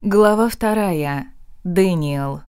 Глава вторая. Дэниел.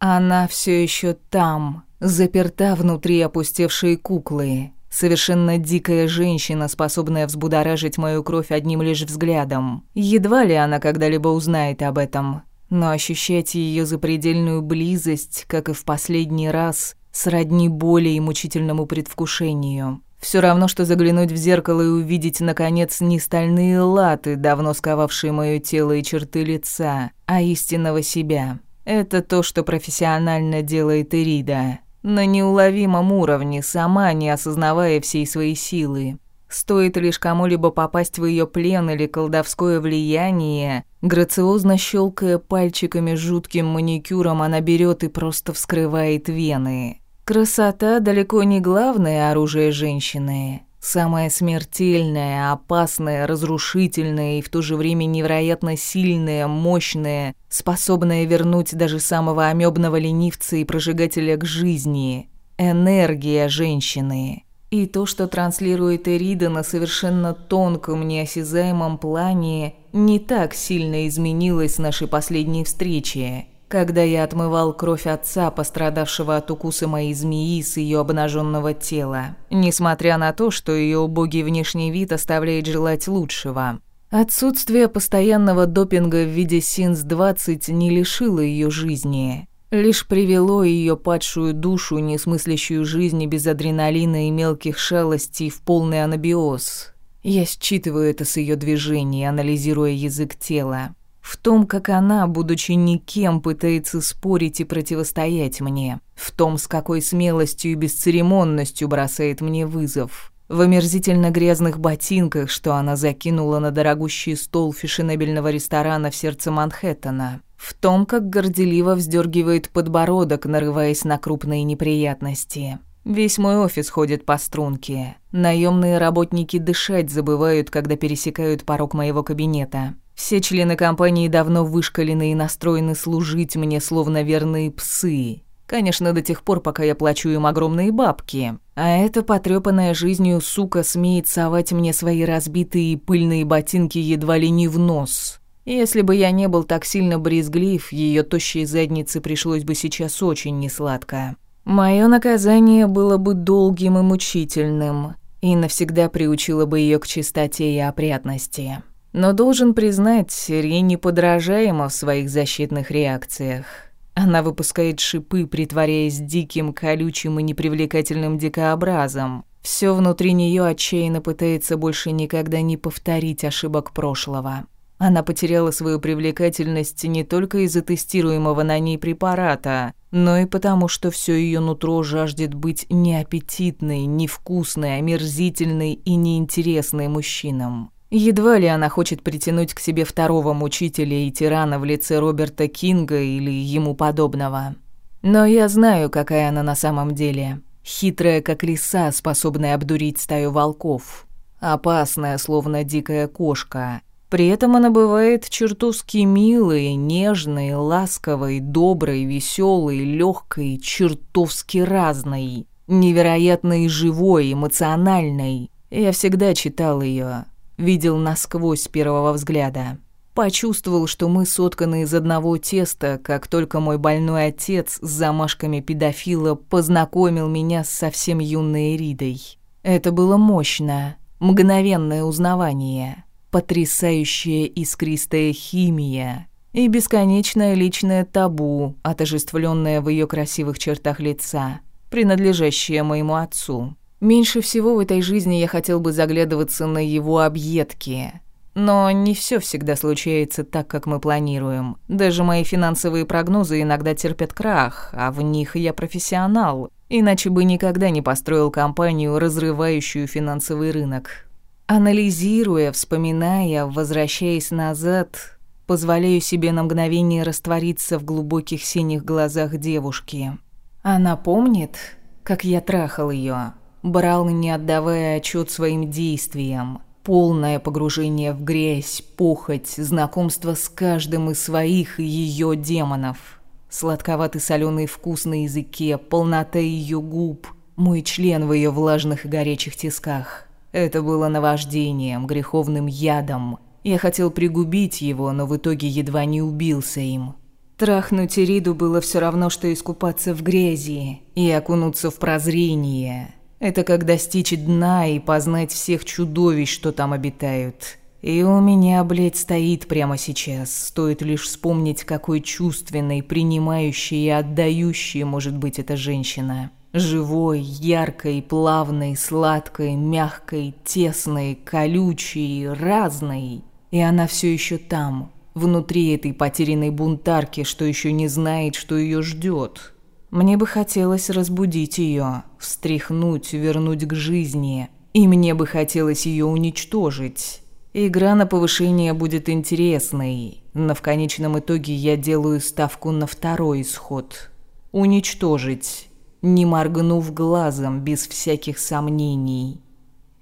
Она все еще там, заперта внутри опустевшей куклы. Совершенно дикая женщина, способная взбудоражить мою кровь одним лишь взглядом. Едва ли она когда-либо узнает об этом. Но ощущать ее запредельную близость, как и в последний раз, сродни боли и мучительному предвкушению. Все равно, что заглянуть в зеркало и увидеть, наконец, не стальные латы, давно сковавшие мое тело и черты лица, а истинного себя. Это то, что профессионально делает Ирида. На неуловимом уровне, сама не осознавая всей своей силы. Стоит лишь кому-либо попасть в ее плен или колдовское влияние, грациозно щелкая пальчиками жутким маникюром, она берет и просто вскрывает вены. Красота далеко не главное оружие женщины. Самое смертельное, опасное, разрушительное и в то же время невероятно сильное, мощное, способное вернуть даже самого амебного ленивца и прожигателя к жизни. Энергия женщины. И то, что транслирует Эрида на совершенно тонком, неосязаемом плане, не так сильно изменилось с нашей последней встречи. Когда я отмывал кровь отца, пострадавшего от укуса моей змеи с ее обнаженного тела, несмотря на то, что ее убогий внешний вид оставляет желать лучшего. Отсутствие постоянного допинга в виде СИНС-20 не лишило ее жизни, лишь привело ее падшую душу, несмыслящую жизни без адреналина и мелких шалостей, в полный анабиоз. Я считываю это с ее движений, анализируя язык тела в том, как она, будучи никем, пытается спорить и противостоять мне, в том, с какой смелостью и бесцеремонностью бросает мне вызов, в омерзительно грязных ботинках, что она закинула на дорогущий стол фешенебельного ресторана в сердце Манхэттена, в том, как горделиво вздергивает подбородок, нарываясь на крупные неприятности. Весь мой офис ходит по струнке. Наемные работники дышать забывают, когда пересекают порог моего кабинета. Все члены компании давно вышкалены и настроены служить мне словно верные псы. Конечно, до тех пор, пока я плачу им огромные бабки. А эта потрёпанная жизнью сука смеет совать мне свои разбитые пыльные ботинки едва ли не в нос. Если бы я не был так сильно брезглив, её тощей заднице пришлось бы сейчас очень несладко. Моё наказание было бы долгим и мучительным, и навсегда приучило бы её к чистоте и опрятности но должен признать, Сирия неподражаема в своих защитных реакциях. Она выпускает шипы, притворяясь диким, колючим и непривлекательным дикообразом. Все внутри нее отчаянно пытается больше никогда не повторить ошибок прошлого. Она потеряла свою привлекательность не только из-за тестируемого на ней препарата, но и потому, что все ее нутро жаждет быть неаппетитной, невкусной, омерзительной и неинтересной мужчинам. Едва ли она хочет притянуть к себе второго мучителя и тирана в лице Роберта Кинга или ему подобного. Но я знаю, какая она на самом деле. Хитрая, как лиса, способная обдурить стаю волков. Опасная, словно дикая кошка. При этом она бывает чертовски милой, нежной, ласковой, доброй, веселой, легкой, чертовски разной. Невероятной, живой, эмоциональной. Я всегда читал ее, видел насквозь с первого взгляда. Почувствовал, что мы сотканы из одного теста, как только мой больной отец с замашками педофила познакомил меня с совсем юной Ридой. Это было мощно, мгновенное узнавание, потрясающая искристая химия и бесконечное личное табу, отожествленное в ее красивых чертах лица, принадлежащее моему отцу. Меньше всего в этой жизни я хотел бы заглядываться на его объедки. Но не все всегда случается так, как мы планируем. Даже мои финансовые прогнозы иногда терпят крах, а в них я профессионал. Иначе бы никогда не построил компанию, разрывающую финансовый рынок. Анализируя, вспоминая, возвращаясь назад, позволяю себе на мгновение раствориться в глубоких синих глазах девушки. Она помнит, как я трахал ее брал не отдавая отчет своим действиям. Полное погружение в грязь, похоть, знакомство с каждым из своих ее демонов. Сладковатый соленый вкус на языке, полнота ее губ, мой член в ее влажных и горячих тисках. Это было наваждением, греховным ядом. Я хотел пригубить его, но в итоге едва не убился им. Трахнуть Ириду было все равно, что искупаться в грязи и окунуться в прозрение. Это как достичь дна и познать всех чудовищ, что там обитают. И у меня, блядь, стоит прямо сейчас. Стоит лишь вспомнить, какой чувственной, принимающей и отдающей может быть эта женщина. Живой, яркой, плавной, сладкой, мягкой, тесной, колючей, разной. И она все еще там, внутри этой потерянной бунтарки, что еще не знает, что ее ждет. Мне бы хотелось разбудить ее, встряхнуть, вернуть к жизни. И мне бы хотелось ее уничтожить. Игра на повышение будет интересной, но в конечном итоге я делаю ставку на второй исход. Уничтожить, не моргнув глазом, без всяких сомнений.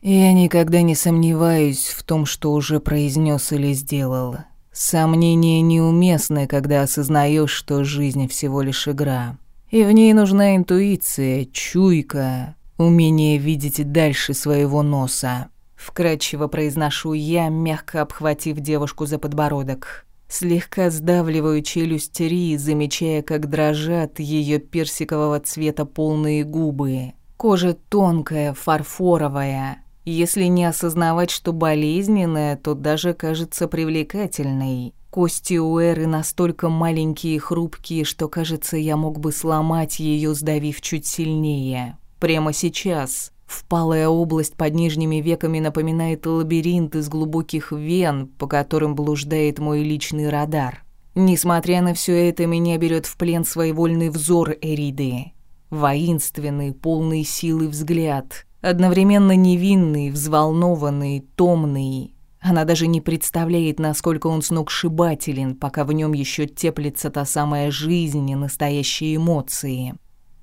Я никогда не сомневаюсь в том, что уже произнес или сделал. Сомнения неуместны, когда осознаешь, что жизнь всего лишь игра. И в ней нужна интуиция, чуйка, умение видеть дальше своего носа. Вкрадчиво произношу я, мягко обхватив девушку за подбородок. Слегка сдавливаю челюсть Ри, замечая, как дрожат ее персикового цвета полные губы. Кожа тонкая, фарфоровая. Если не осознавать, что болезненная, то даже кажется привлекательной. Кости у Эры настолько маленькие и хрупкие, что, кажется, я мог бы сломать ее, сдавив чуть сильнее. Прямо сейчас. Впалая область под нижними веками напоминает лабиринт из глубоких вен, по которым блуждает мой личный радар. Несмотря на все это, меня берет в плен своевольный взор Эриды. Воинственный, полный силы взгляд. Одновременно невинный, взволнованный, томный. Она даже не представляет, насколько он сногсшибателен, пока в нем еще теплится та самая жизнь и настоящие эмоции.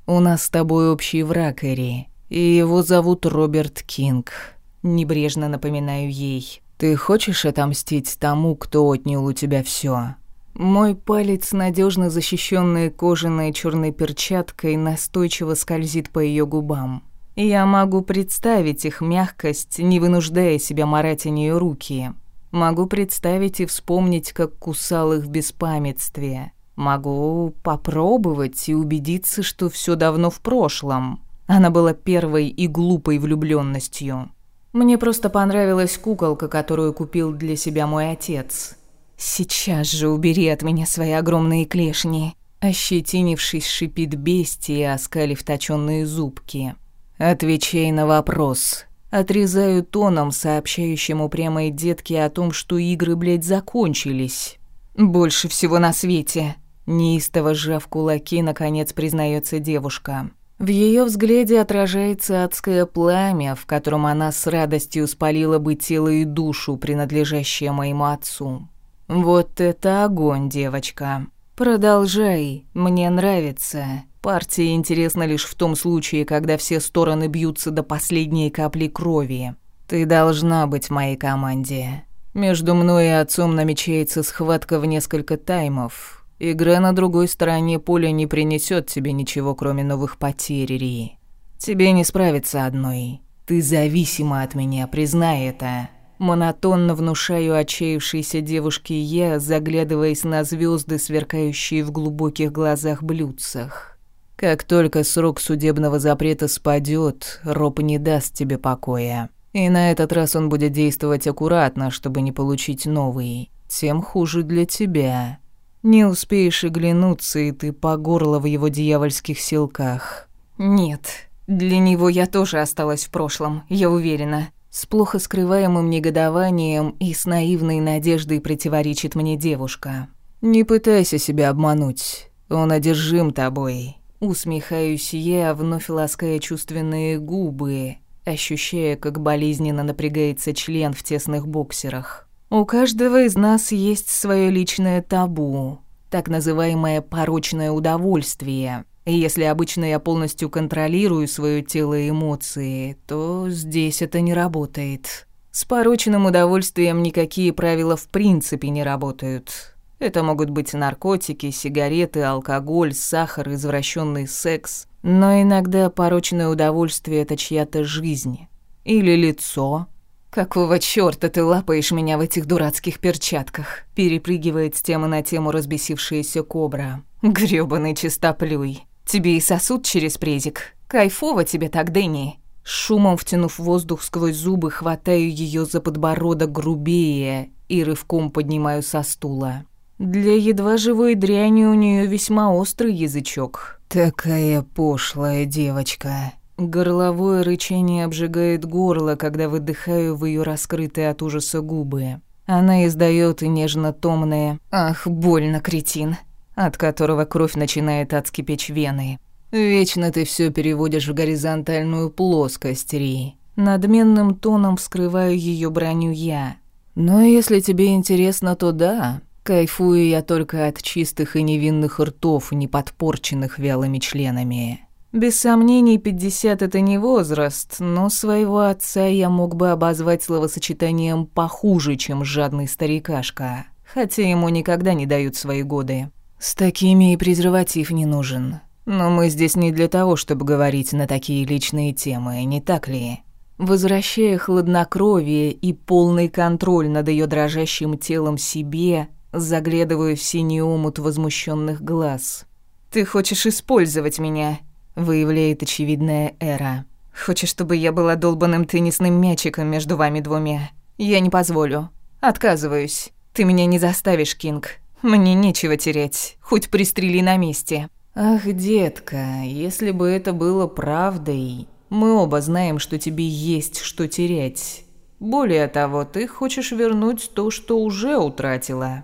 «У нас с тобой общий враг, Эри, и его зовут Роберт Кинг», — небрежно напоминаю ей. «Ты хочешь отомстить тому, кто отнял у тебя все? Мой палец, надежно защищенный кожаной черной перчаткой, настойчиво скользит по ее губам я могу представить их мягкость, не вынуждая себя марать о нее руки. Могу представить и вспомнить, как кусал их в беспамятстве. Могу попробовать и убедиться, что все давно в прошлом. Она была первой и глупой влюбленностью. Мне просто понравилась куколка, которую купил для себя мой отец. «Сейчас же убери от меня свои огромные клешни!» Ощетинившись, шипит бестия, оскалив точёные зубки. Отвечай на вопрос. Отрезаю тоном, сообщающему прямой детке о том, что игры, блядь, закончились. Больше всего на свете. Неистово сжав кулаки, наконец признается девушка. В ее взгляде отражается адское пламя, в котором она с радостью спалила бы тело и душу, принадлежащие моему отцу. Вот это огонь, девочка. Продолжай, мне нравится. Партия интересна лишь в том случае, когда все стороны бьются до последней капли крови. Ты должна быть в моей команде. Между мной и отцом намечается схватка в несколько таймов. Игра на другой стороне поля не принесет тебе ничего, кроме новых потерь, Ри. Тебе не справиться одной. Ты зависима от меня, признай это. Монотонно внушаю отчаявшейся девушке я, заглядываясь на звезды, сверкающие в глубоких глазах блюдцах. Как только срок судебного запрета спадет, Роб не даст тебе покоя. И на этот раз он будет действовать аккуратно, чтобы не получить новый. Тем хуже для тебя. Не успеешь оглянуться, и ты по горло в его дьявольских силках. Нет, для него я тоже осталась в прошлом, я уверена. С плохо скрываемым негодованием и с наивной надеждой противоречит мне девушка. Не пытайся себя обмануть. Он одержим тобой. Усмехаюсь я, вновь лаская чувственные губы, ощущая, как болезненно напрягается член в тесных боксерах. У каждого из нас есть свое личное табу, так называемое порочное удовольствие. И если обычно я полностью контролирую свое тело и эмоции, то здесь это не работает. С порочным удовольствием никакие правила в принципе не работают. Это могут быть наркотики, сигареты, алкоголь, сахар, извращенный секс. Но иногда порочное удовольствие — это чья-то жизнь. Или лицо. «Какого чёрта ты лапаешь меня в этих дурацких перчатках?» Перепрыгивает с темы на тему разбесившаяся кобра. «Грёбаный чистоплюй. Тебе и сосуд через презик. Кайфово тебе так, Дэнни». Шумом втянув воздух сквозь зубы, хватаю её за подбородок грубее и рывком поднимаю со стула. Для едва живой дряни у нее весьма острый язычок. Такая пошлая девочка. Горловое рычание обжигает горло, когда выдыхаю в ее раскрытые от ужаса губы. Она издает нежно-томное «Ах, больно, кретин!», от которого кровь начинает адски печь вены. «Вечно ты все переводишь в горизонтальную плоскость, Ри». Надменным тоном вскрываю ее броню я. «Но если тебе интересно, то да, Кайфую я только от чистых и невинных ртов, не подпорченных вялыми членами. Без сомнений, 50 — это не возраст, но своего отца я мог бы обозвать словосочетанием «похуже, чем жадный старикашка», хотя ему никогда не дают свои годы. С такими и презерватив не нужен. Но мы здесь не для того, чтобы говорить на такие личные темы, не так ли? Возвращая хладнокровие и полный контроль над ее дрожащим телом себе, заглядываю в синий омут возмущенных глаз. «Ты хочешь использовать меня?» — выявляет очевидная Эра. «Хочешь, чтобы я была долбанным теннисным мячиком между вами двумя? Я не позволю. Отказываюсь. Ты меня не заставишь, Кинг. Мне нечего терять. Хоть пристрели на месте». «Ах, детка, если бы это было правдой, мы оба знаем, что тебе есть что терять. Более того, ты хочешь вернуть то, что уже утратила.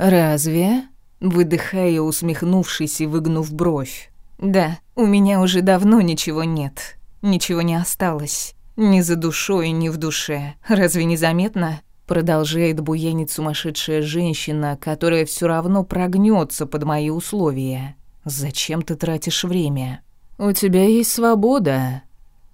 «Разве?» — выдыхая, усмехнувшись и выгнув бровь. «Да, у меня уже давно ничего нет. Ничего не осталось. Ни за душой, ни в душе. Разве не заметно?» Продолжает буянить сумасшедшая женщина, которая все равно прогнется под мои условия. «Зачем ты тратишь время?» «У тебя есть свобода»,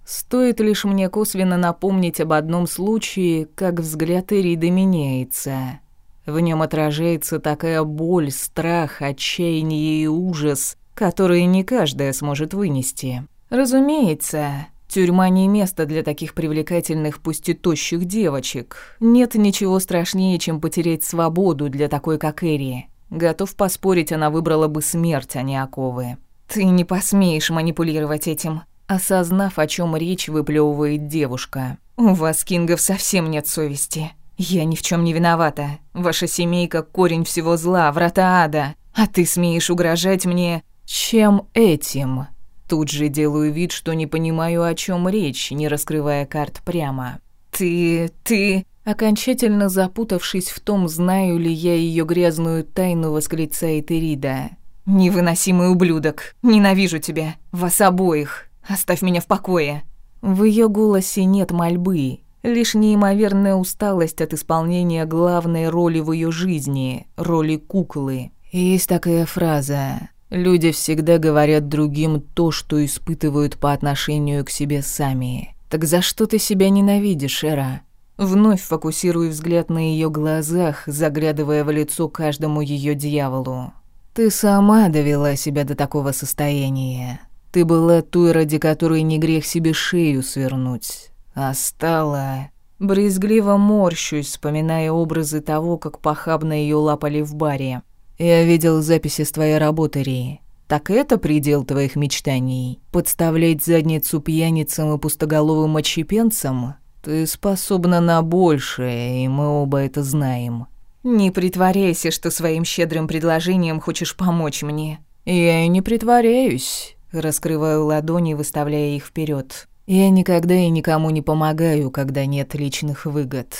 Стоит лишь мне косвенно напомнить об одном случае, как взгляд Ириды меняется. В нем отражается такая боль, страх, отчаяние и ужас, которые не каждая сможет вынести. Разумеется, тюрьма не место для таких привлекательных, пусть и тощих девочек. Нет ничего страшнее, чем потерять свободу для такой, как Эри. Готов поспорить, она выбрала бы смерть, а не оковы. «Ты не посмеешь манипулировать этим», осознав, о чем речь, выплевывает девушка. «У вас, Кингов, совсем нет совести». «Я ни в чем не виновата. Ваша семейка — корень всего зла, врата ада. А ты смеешь угрожать мне...» «Чем этим?» Тут же делаю вид, что не понимаю, о чем речь, не раскрывая карт прямо. «Ты... ты...» Окончательно запутавшись в том, знаю ли я ее грязную тайну, восклицает Ирида. «Невыносимый ублюдок! Ненавижу тебя! Вас обоих! Оставь меня в покое!» В ее голосе нет мольбы, Лишь неимоверная усталость от исполнения главной роли в ее жизни, роли куклы. Есть такая фраза «Люди всегда говорят другим то, что испытывают по отношению к себе сами». «Так за что ты себя ненавидишь, Эра?» Вновь фокусирую взгляд на ее глазах, заглядывая в лицо каждому ее дьяволу. «Ты сама довела себя до такого состояния. Ты была той, ради которой не грех себе шею свернуть». А, Остала. Брезгливо морщусь, вспоминая образы того, как похабно ее лапали в баре. Я видел записи с твоей работы, Ри. Так это предел твоих мечтаний? Подставлять задницу пьяницам и пустоголовым отщепенцам? Ты способна на большее, и мы оба это знаем. Не притворяйся, что своим щедрым предложением хочешь помочь мне. Я и не притворяюсь, раскрываю ладони, выставляя их вперед. Я никогда и никому не помогаю, когда нет личных выгод.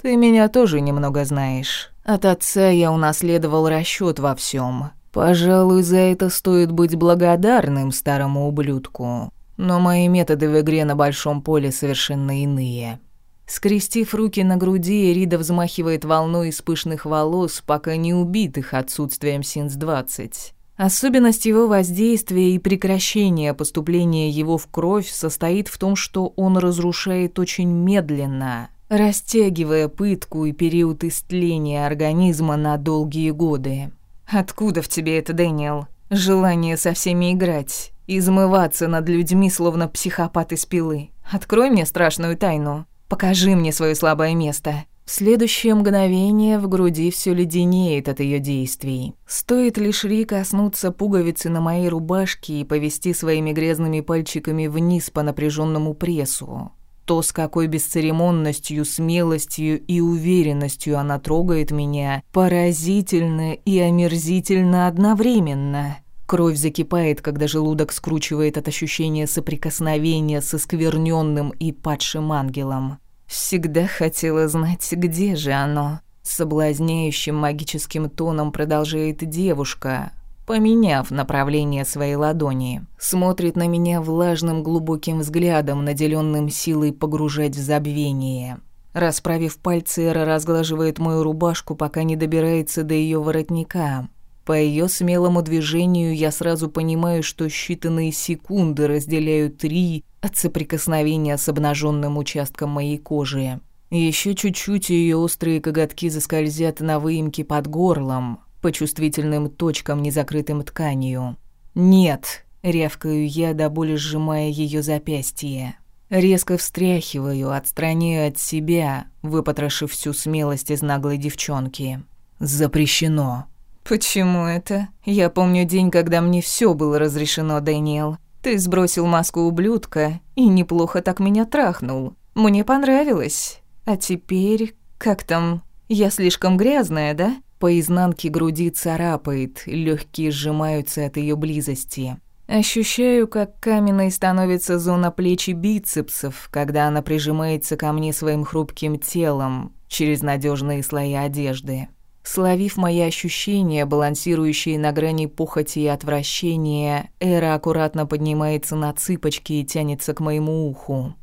Ты меня тоже немного знаешь. От отца я унаследовал расчёт во всём. Пожалуй, за это стоит быть благодарным старому ублюдку. Но мои методы в игре на большом поле совершенно иные. Скрестив руки на груди, Рида взмахивает волной из пышных волос, пока не убитых отсутствием синс-20. Особенность его воздействия и прекращения поступления его в кровь состоит в том, что он разрушает очень медленно, растягивая пытку и период истления организма на долгие годы. Откуда в тебе это, Дэниел? Желание со всеми играть, измываться над людьми, словно психопат из пилы. Открой мне страшную тайну. Покажи мне свое слабое место следующее мгновение в груди все леденеет от ее действий. Стоит лишь Ри коснуться пуговицы на моей рубашке и повести своими грязными пальчиками вниз по напряженному прессу. То, с какой бесцеремонностью, смелостью и уверенностью она трогает меня, поразительно и омерзительно одновременно. Кровь закипает, когда желудок скручивает от ощущения соприкосновения со скверненным и падшим ангелом. Всегда хотела знать, где же оно. Соблазняющим магическим тоном продолжает девушка, поменяв направление своей ладони. Смотрит на меня влажным глубоким взглядом, наделенным силой погружать в забвение. Расправив пальцы, Эра разглаживает мою рубашку, пока не добирается до ее воротника. По ее смелому движению я сразу понимаю, что считанные секунды разделяют три от соприкосновения с обнаженным участком моей кожи. Еще чуть-чуть ее острые коготки заскользят на выемке под горлом, по чувствительным точкам, незакрытым тканью. «Нет!» — рявкаю я, до боли сжимая ее запястье. Резко встряхиваю, отстраняю от себя, выпотрошив всю смелость из наглой девчонки. «Запрещено!» «Почему это? Я помню день, когда мне все было разрешено, Дэниел. Ты сбросил маску ублюдка и неплохо так меня трахнул. Мне понравилось. А теперь, как там, я слишком грязная, да? По изнанке груди царапает, легкие сжимаются от ее близости. Ощущаю, как каменной становится зона плечи бицепсов, когда она прижимается ко мне своим хрупким телом через надежные слои одежды. Словив мои ощущения, балансирующие на грани похоти и отвращения, Эра аккуратно поднимается на цыпочки и тянется к моему уху.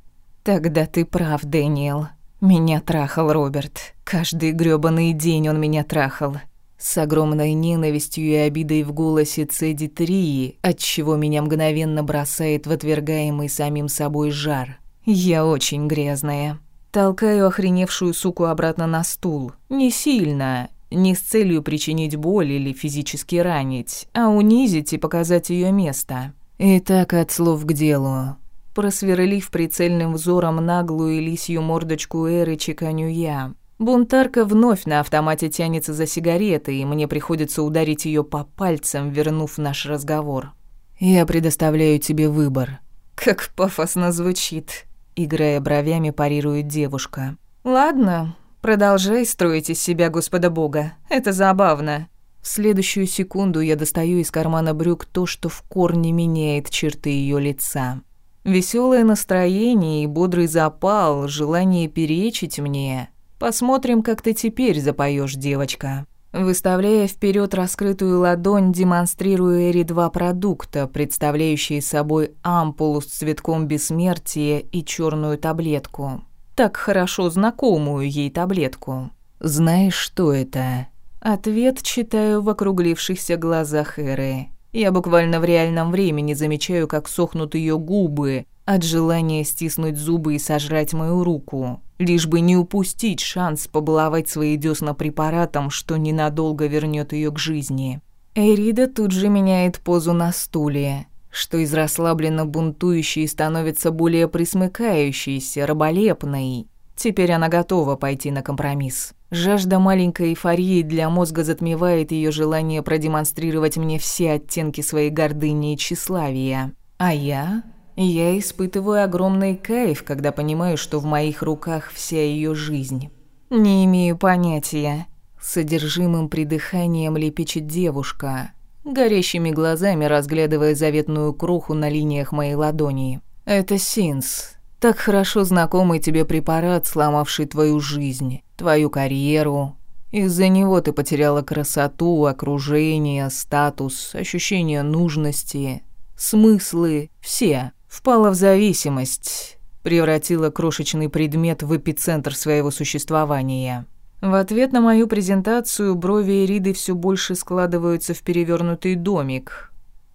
«Тогда ты прав, Дэниел. Меня трахал Роберт. Каждый грёбаный день он меня трахал». С огромной ненавистью и обидой в голосе цедит Рии, отчего меня мгновенно бросает в отвергаемый самим собой жар. «Я очень грязная». Толкаю охреневшую суку обратно на стул. Не сильно, не с целью причинить боль или физически ранить, а унизить и показать ее место. И так от слов к делу. Просверлив прицельным взором наглую лисью мордочку Эры, чеканю я. Бунтарка вновь на автомате тянется за сигаретой, и мне приходится ударить ее по пальцам, вернув наш разговор. «Я предоставляю тебе выбор». Как пафосно звучит. Играя бровями, парирует девушка. «Ладно, Продолжай строить из себя Господа Бога. Это забавно. В следующую секунду я достаю из кармана брюк то, что в корне меняет черты ее лица. Веселое настроение и бодрый запал, желание перечить мне. Посмотрим, как ты теперь запоешь, девочка. Выставляя вперед раскрытую ладонь, демонстрирую Эри два продукта, представляющие собой ампулу с цветком бессмертия и черную таблетку так хорошо знакомую ей таблетку. «Знаешь, что это?» Ответ читаю в округлившихся глазах Эры. Я буквально в реальном времени замечаю, как сохнут ее губы от желания стиснуть зубы и сожрать мою руку, лишь бы не упустить шанс побаловать свои десна препаратом, что ненадолго вернет ее к жизни. Эрида тут же меняет позу на стуле, что из расслабленно бунтующей становится более присмыкающейся, раболепной. Теперь она готова пойти на компромисс. Жажда маленькой эйфории для мозга затмевает ее желание продемонстрировать мне все оттенки своей гордыни и тщеславия. А я? Я испытываю огромный кайф, когда понимаю, что в моих руках вся ее жизнь. Не имею понятия. Содержимым придыханием лепечет девушка – горящими глазами разглядывая заветную кроху на линиях моей ладони. «Это Синс, так хорошо знакомый тебе препарат, сломавший твою жизнь, твою карьеру. Из-за него ты потеряла красоту, окружение, статус, ощущение нужности, смыслы, все. Впала в зависимость, превратила крошечный предмет в эпицентр своего существования». В ответ на мою презентацию брови Эриды все больше складываются в перевернутый домик.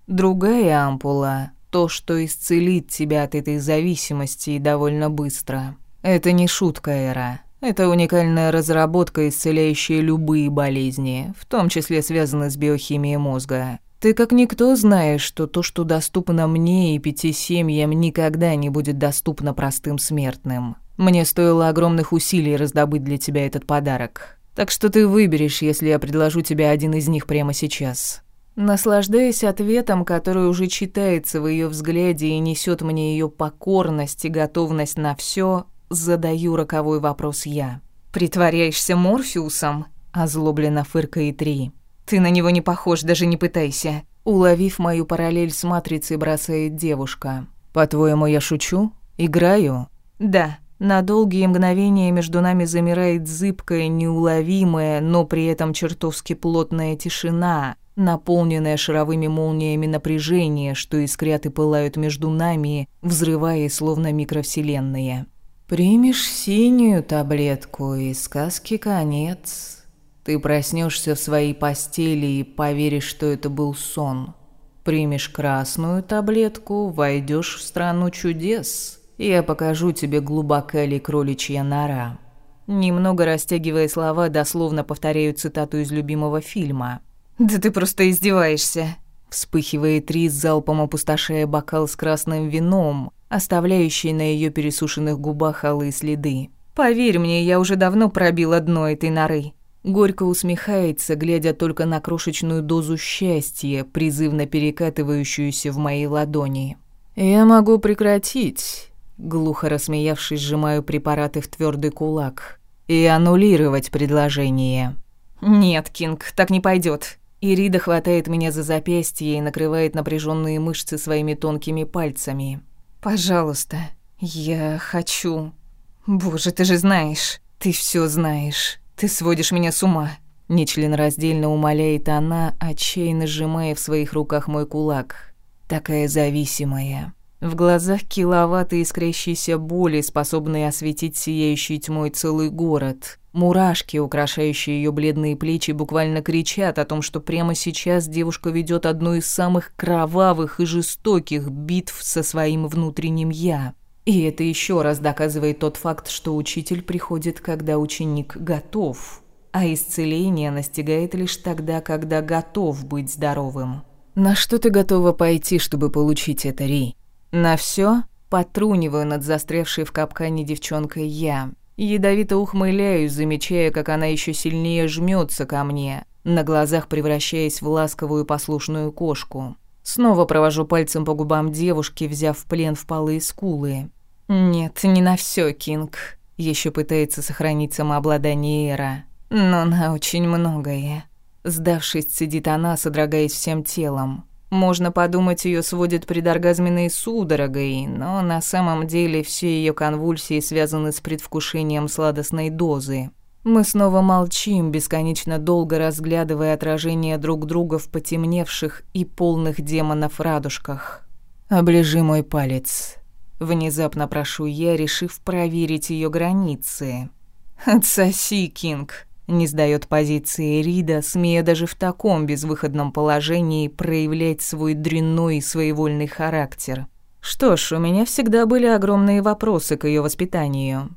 Другая ампула — то, что исцелит тебя от этой зависимости довольно быстро. Это не шутка, Эра. Это уникальная разработка, исцеляющая любые болезни, в том числе связанные с биохимией мозга. Ты как никто знаешь, что то, что доступно мне и пяти семьям, никогда не будет доступно простым смертным. Мне стоило огромных усилий раздобыть для тебя этот подарок. Так что ты выберешь, если я предложу тебе один из них прямо сейчас». Наслаждаясь ответом, который уже читается в ее взгляде и несет мне ее покорность и готовность на все, задаю роковой вопрос я. «Притворяешься Морфеусом?» – озлобленно фыркает Три. «Ты на него не похож, даже не пытайся». Уловив мою параллель с матрицей, бросает девушка. «По-твоему, я шучу? Играю?» «Да», на долгие мгновения между нами замирает зыбкая, неуловимая, но при этом чертовски плотная тишина, наполненная шаровыми молниями напряжения, что искрят и пылают между нами, взрывая словно микровселенные. «Примешь синюю таблетку, и сказки конец. Ты проснешься в своей постели и поверишь, что это был сон. Примешь красную таблетку, войдешь в страну чудес». Я покажу тебе глубоко ли кроличья нора». Немного растягивая слова, дословно повторяю цитату из любимого фильма. «Да ты просто издеваешься!» Вспыхивает рис залпом опустошая бокал с красным вином, оставляющий на ее пересушенных губах алые следы. «Поверь мне, я уже давно пробил одно этой норы». Горько усмехается, глядя только на крошечную дозу счастья, призывно перекатывающуюся в моей ладони. «Я могу прекратить, Глухо рассмеявшись, сжимаю препараты в твердый кулак. «И аннулировать предложение». «Нет, Кинг, так не пойдет. Ирида хватает меня за запястье и накрывает напряженные мышцы своими тонкими пальцами. «Пожалуйста, я хочу...» «Боже, ты же знаешь, ты все знаешь, ты сводишь меня с ума». Нечленораздельно умоляет она, отчаянно сжимая в своих руках мой кулак. «Такая зависимая». В глазах киловатты искрящиеся боли, способные осветить сияющей тьмой целый город. Мурашки, украшающие ее бледные плечи, буквально кричат о том, что прямо сейчас девушка ведет одну из самых кровавых и жестоких битв со своим внутренним «я». И это еще раз доказывает тот факт, что учитель приходит, когда ученик готов, а исцеление настигает лишь тогда, когда готов быть здоровым. «На что ты готова пойти, чтобы получить это, Ри?» На все потруниваю над застрявшей в капкане девчонкой я. Ядовито ухмыляюсь, замечая, как она еще сильнее жмется ко мне, на глазах превращаясь в ласковую послушную кошку. Снова провожу пальцем по губам девушки, взяв в плен впалые скулы. «Нет, не на все, Кинг», — еще пытается сохранить самообладание Эра. «Но на очень многое». Сдавшись, сидит она, содрогаясь всем телом. Можно подумать, ее сводит предоргазменные судорогой, но на самом деле все ее конвульсии связаны с предвкушением сладостной дозы. Мы снова молчим, бесконечно долго разглядывая отражение друг друга в потемневших и полных демонов радужках. «Оближи мой палец», — внезапно прошу я, решив проверить ее границы. «Отсоси, Кинг», не сдает позиции Рида, смея даже в таком безвыходном положении проявлять свой дрянной и своевольный характер. Что ж, у меня всегда были огромные вопросы к ее воспитанию.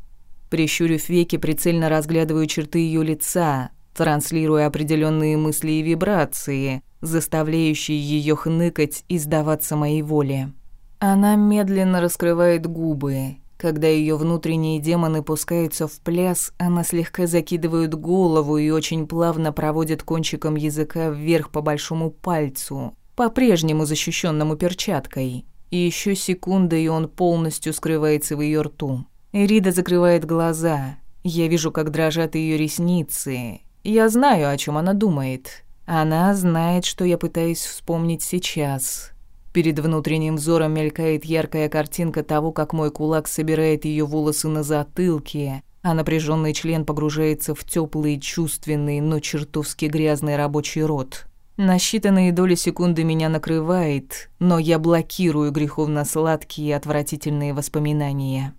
Прищурив веки, прицельно разглядываю черты ее лица, транслируя определенные мысли и вибрации, заставляющие ее хныкать и сдаваться моей воле. Она медленно раскрывает губы, когда ее внутренние демоны пускаются в пляс, она слегка закидывает голову и очень плавно проводит кончиком языка вверх по большому пальцу, по-прежнему защищенному перчаткой. И еще секунда, и он полностью скрывается в ее рту. Рида закрывает глаза. Я вижу, как дрожат ее ресницы. Я знаю, о чем она думает. Она знает, что я пытаюсь вспомнить сейчас. Перед внутренним взором мелькает яркая картинка того, как мой кулак собирает ее волосы на затылке, а напряженный член погружается в теплый, чувственный, но чертовски грязный рабочий рот. На считанные доли секунды меня накрывает, но я блокирую греховно сладкие и отвратительные воспоминания.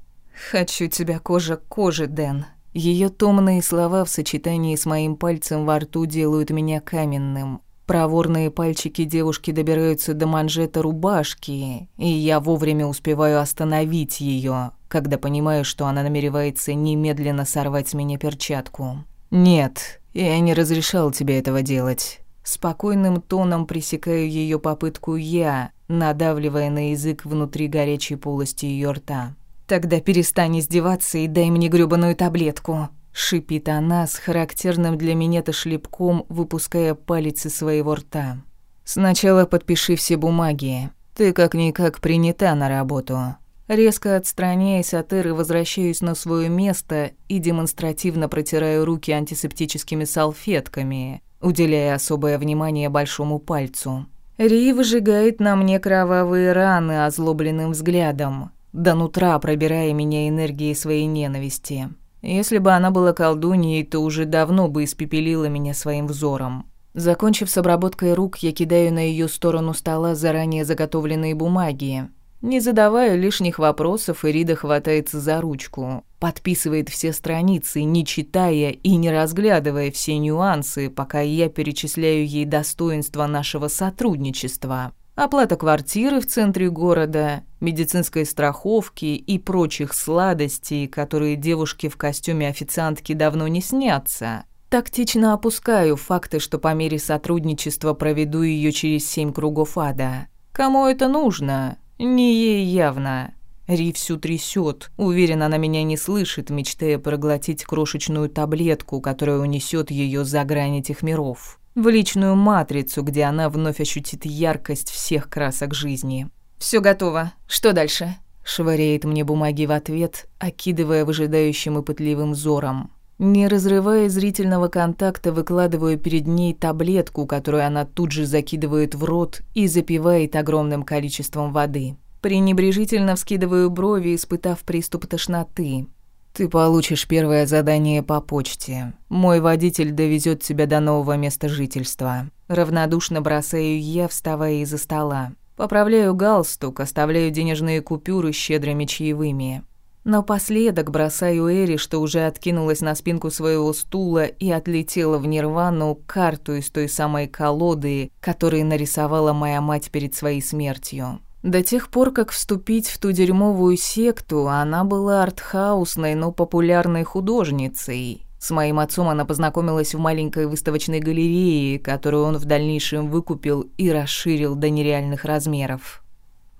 «Хочу тебя кожа к коже, Дэн». Ее томные слова в сочетании с моим пальцем во рту делают меня каменным, Проворные пальчики девушки добираются до манжета рубашки, и я вовремя успеваю остановить ее, когда понимаю, что она намеревается немедленно сорвать с меня перчатку. «Нет, я не разрешал тебе этого делать». Спокойным тоном пресекаю ее попытку я, надавливая на язык внутри горячей полости ее рта. «Тогда перестань издеваться и дай мне грёбаную таблетку», Шипит она с характерным для меня-то шлепком, выпуская палец из своего рта. «Сначала подпиши все бумаги. Ты как-никак принята на работу». Резко отстраняясь от Эры, возвращаюсь на свое место и демонстративно протираю руки антисептическими салфетками, уделяя особое внимание большому пальцу. Ри выжигает на мне кровавые раны озлобленным взглядом, до нутра пробирая меня энергией своей ненависти. Если бы она была колдуньей, то уже давно бы испепелила меня своим взором. Закончив с обработкой рук, я кидаю на ее сторону стола заранее заготовленные бумаги. Не задавая лишних вопросов, Ирида хватается за ручку, подписывает все страницы, не читая и не разглядывая все нюансы, пока я перечисляю ей достоинства нашего сотрудничества оплата квартиры в центре города, медицинской страховки и прочих сладостей, которые девушке в костюме официантки давно не снятся. Тактично опускаю факты, что по мере сотрудничества проведу ее через семь кругов ада. Кому это нужно? Не ей явно. Ри всю трясет. Уверена, она меня не слышит, мечтая проглотить крошечную таблетку, которая унесет ее за грань этих миров в личную матрицу, где она вновь ощутит яркость всех красок жизни. Все готово. Что дальше?» Швыряет мне бумаги в ответ, окидывая выжидающим и пытливым взором. Не разрывая зрительного контакта, выкладываю перед ней таблетку, которую она тут же закидывает в рот и запивает огромным количеством воды. Пренебрежительно вскидываю брови, испытав приступ тошноты. Ты получишь первое задание по почте. Мой водитель довезет тебя до нового места жительства. Равнодушно бросаю я, вставая из-за стола. Поправляю галстук, оставляю денежные купюры щедрыми чаевыми. Напоследок бросаю Эри, что уже откинулась на спинку своего стула и отлетела в нирвану карту из той самой колоды, которую нарисовала моя мать перед своей смертью. До тех пор, как вступить в ту дерьмовую секту, она была артхаусной, но популярной художницей. С моим отцом она познакомилась в маленькой выставочной галерее, которую он в дальнейшем выкупил и расширил до нереальных размеров.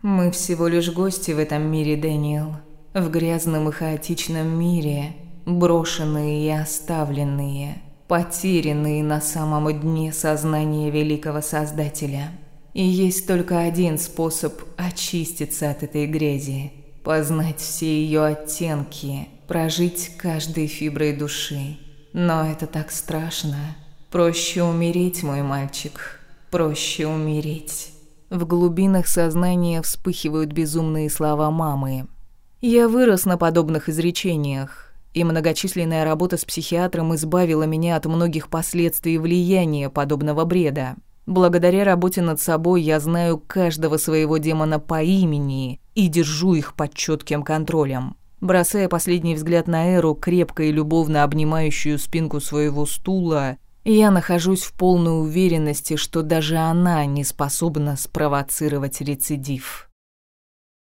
«Мы всего лишь гости в этом мире, Дэниел. В грязном и хаотичном мире, брошенные и оставленные, потерянные на самом дне сознания великого Создателя». И есть только один способ очиститься от этой грязи – познать все ее оттенки, прожить каждой фиброй души. Но это так страшно. Проще умереть, мой мальчик, проще умереть. В глубинах сознания вспыхивают безумные слова мамы. Я вырос на подобных изречениях, и многочисленная работа с психиатром избавила меня от многих последствий влияния подобного бреда. Благодаря работе над собой я знаю каждого своего демона по имени и держу их под четким контролем. Бросая последний взгляд на Эру, крепко и любовно обнимающую спинку своего стула, я нахожусь в полной уверенности, что даже она не способна спровоцировать рецидив.